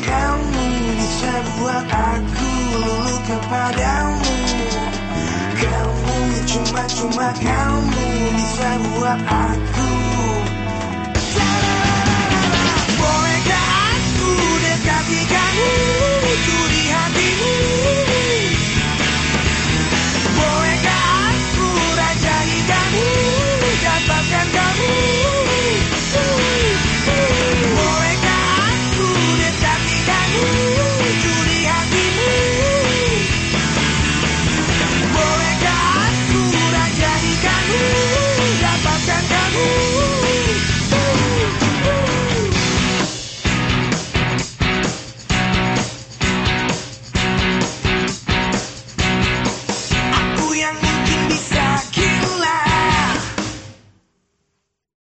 kamu bisa buat aku lulu kepadamu. Kamu cuma cuma kamu bisa buat aku